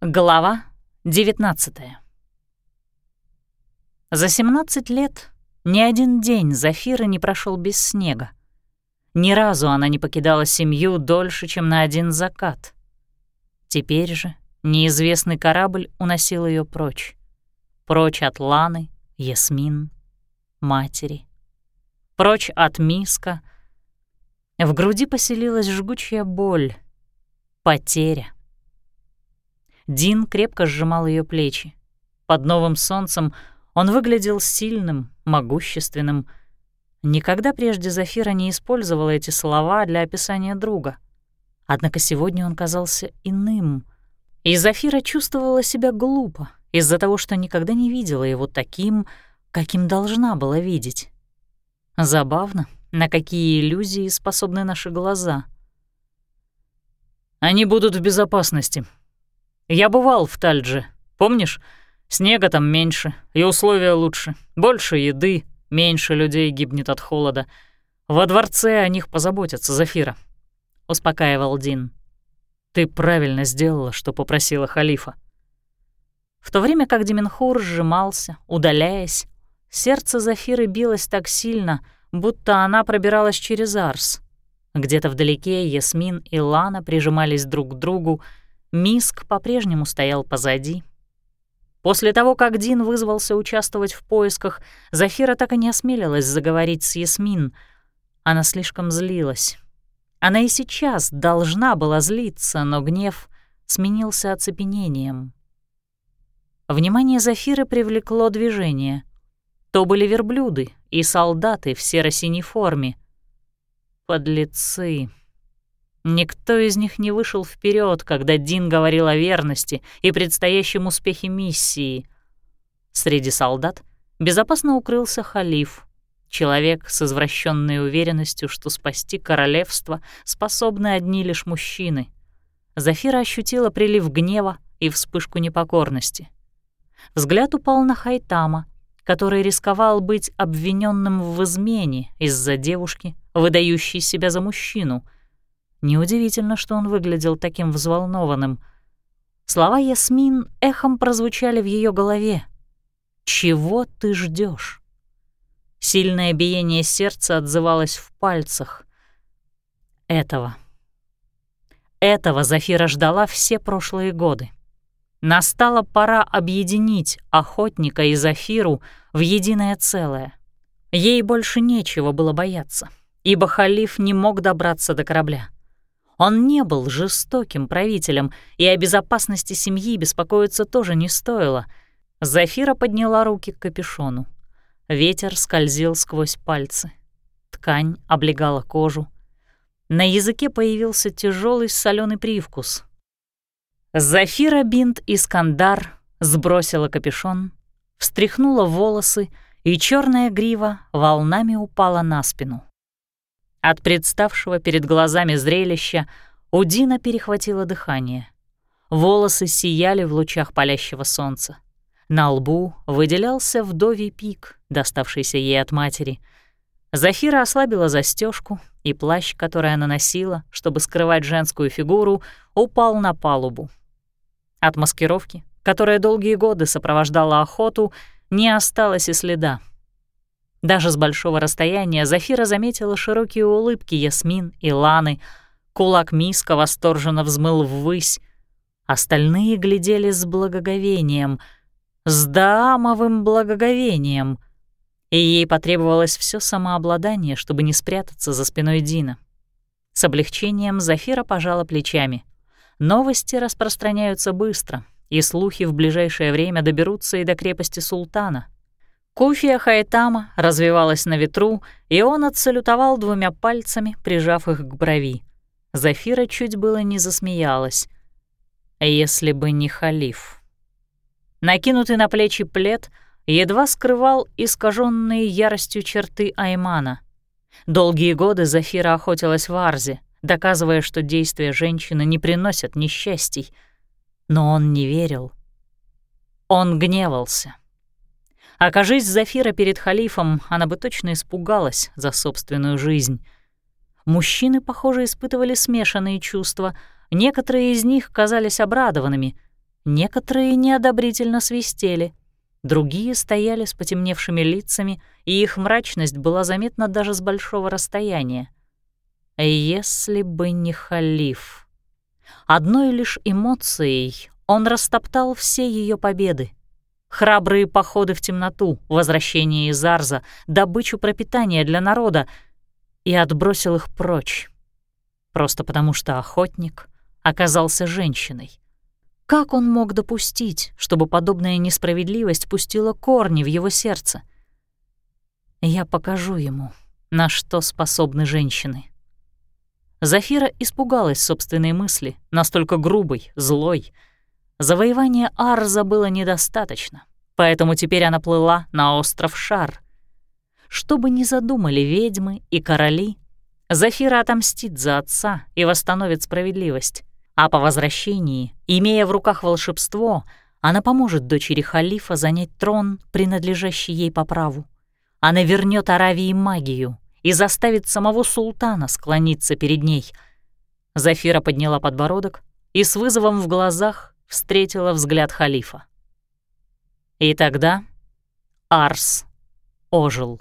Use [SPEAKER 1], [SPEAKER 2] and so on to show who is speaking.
[SPEAKER 1] Глава 19 За 17 лет ни один день Зафира не прошел без снега. Ни разу она не покидала семью дольше, чем на один закат. Теперь же неизвестный корабль уносил ее прочь. Прочь от Ланы, Ясмин, матери. Прочь от Миска. В груди поселилась жгучая боль, потеря. Дин крепко сжимал ее плечи. Под новым солнцем он выглядел сильным, могущественным. Никогда прежде Зафира не использовала эти слова для описания друга. Однако сегодня он казался иным. И Зафира чувствовала себя глупо из-за того, что никогда не видела его таким, каким должна была видеть. Забавно, на какие иллюзии способны наши глаза.
[SPEAKER 2] «Они будут в безопасности», я бывал в Тальдже, помнишь? Снега там меньше, и условия лучше. Больше еды, меньше людей гибнет от холода. Во дворце о них позаботятся, Зафира», — успокаивал Дин. «Ты правильно сделала, что попросила халифа».
[SPEAKER 1] В то время как Деменхур сжимался, удаляясь, сердце Зафиры билось так сильно, будто она пробиралась через Арс. Где-то вдалеке Ясмин и Лана прижимались друг к другу, Миск по-прежнему стоял позади. После того, как Дин вызвался участвовать в поисках, Зафира так и не осмелилась заговорить с Ясмин. Она слишком злилась. Она и сейчас должна была злиться, но гнев сменился оцепенением. Внимание Зафиры привлекло движение. То были верблюды и солдаты в серо-синей форме. Подлецы. Никто из них не вышел вперед, когда Дин говорил о верности и предстоящем успехе миссии. Среди солдат безопасно укрылся халиф, человек с извращенной уверенностью, что спасти королевство способны одни лишь мужчины. Зафира ощутила прилив гнева и вспышку непокорности. Взгляд упал на Хайтама, который рисковал быть обвиненным в измене из-за девушки, выдающей себя за мужчину — Неудивительно, что он выглядел таким взволнованным. Слова Ясмин эхом прозвучали в ее голове. «Чего ты ждешь? Сильное биение сердца отзывалось в пальцах. Этого. Этого Зафира ждала все прошлые годы. Настала пора объединить охотника и Зафиру в единое целое. Ей больше нечего было бояться, ибо халиф не мог добраться до корабля. Он не был жестоким правителем, и о безопасности семьи беспокоиться тоже не стоило. Зафира подняла руки к капюшону. Ветер скользил сквозь пальцы. Ткань облегала кожу. На языке появился тяжелый соленый привкус. Зафира Бинт Искандар сбросила капюшон, встряхнула волосы, и черная грива волнами упала на спину. От представшего перед глазами зрелища у Дина перехватило дыхание. Волосы сияли в лучах палящего солнца. На лбу выделялся вдовий пик, доставшийся ей от матери. Зафира ослабила застежку, и плащ, который она носила, чтобы скрывать женскую фигуру, упал на палубу. От маскировки, которая долгие годы сопровождала охоту, не осталось и следа. Даже с большого расстояния Зафира заметила широкие улыбки Ясмин и Ланы. Кулак Миска восторженно взмыл ввысь. Остальные глядели с благоговением, с даамовым благоговением. И ей потребовалось все самообладание, чтобы не спрятаться за спиной Дина. С облегчением Зафира пожала плечами. Новости распространяются быстро, и слухи в ближайшее время доберутся и до крепости султана — Куфия Хайтама развивалась на ветру, и он отсалютовал двумя пальцами, прижав их к брови. Зафира чуть было не засмеялась. Если бы не халиф. Накинутый на плечи плед едва скрывал искаженные яростью черты Аймана. Долгие годы Зафира охотилась в Арзе, доказывая, что действия женщины не приносят несчастий. Но он не верил. Он гневался. Окажись Зафира перед халифом, она бы точно испугалась за собственную жизнь. Мужчины, похоже, испытывали смешанные чувства. Некоторые из них казались обрадованными, Некоторые неодобрительно свистели, другие стояли с потемневшими лицами, и их мрачность была заметна даже с большого расстояния. Если бы не халиф. Одной лишь эмоцией он растоптал все ее победы. Храбрые походы в темноту, возвращение из Арза, добычу пропитания для народа и отбросил их прочь. Просто потому что охотник оказался женщиной. Как он мог допустить, чтобы подобная несправедливость пустила корни в его сердце? Я покажу ему, на что способны женщины. Зафира испугалась собственной мысли, настолько грубой, злой. Завоевания Арза было недостаточно, поэтому теперь она плыла на остров Шар. Что бы ни задумали ведьмы и короли, Зафира отомстит за отца и восстановит справедливость. А по возвращении, имея в руках волшебство, она поможет дочери халифа занять трон, принадлежащий ей по праву. Она вернет Аравии магию и заставит самого султана склониться перед ней. Зафира подняла подбородок и с вызовом в глазах встретила взгляд халифа. И тогда Арс ожил.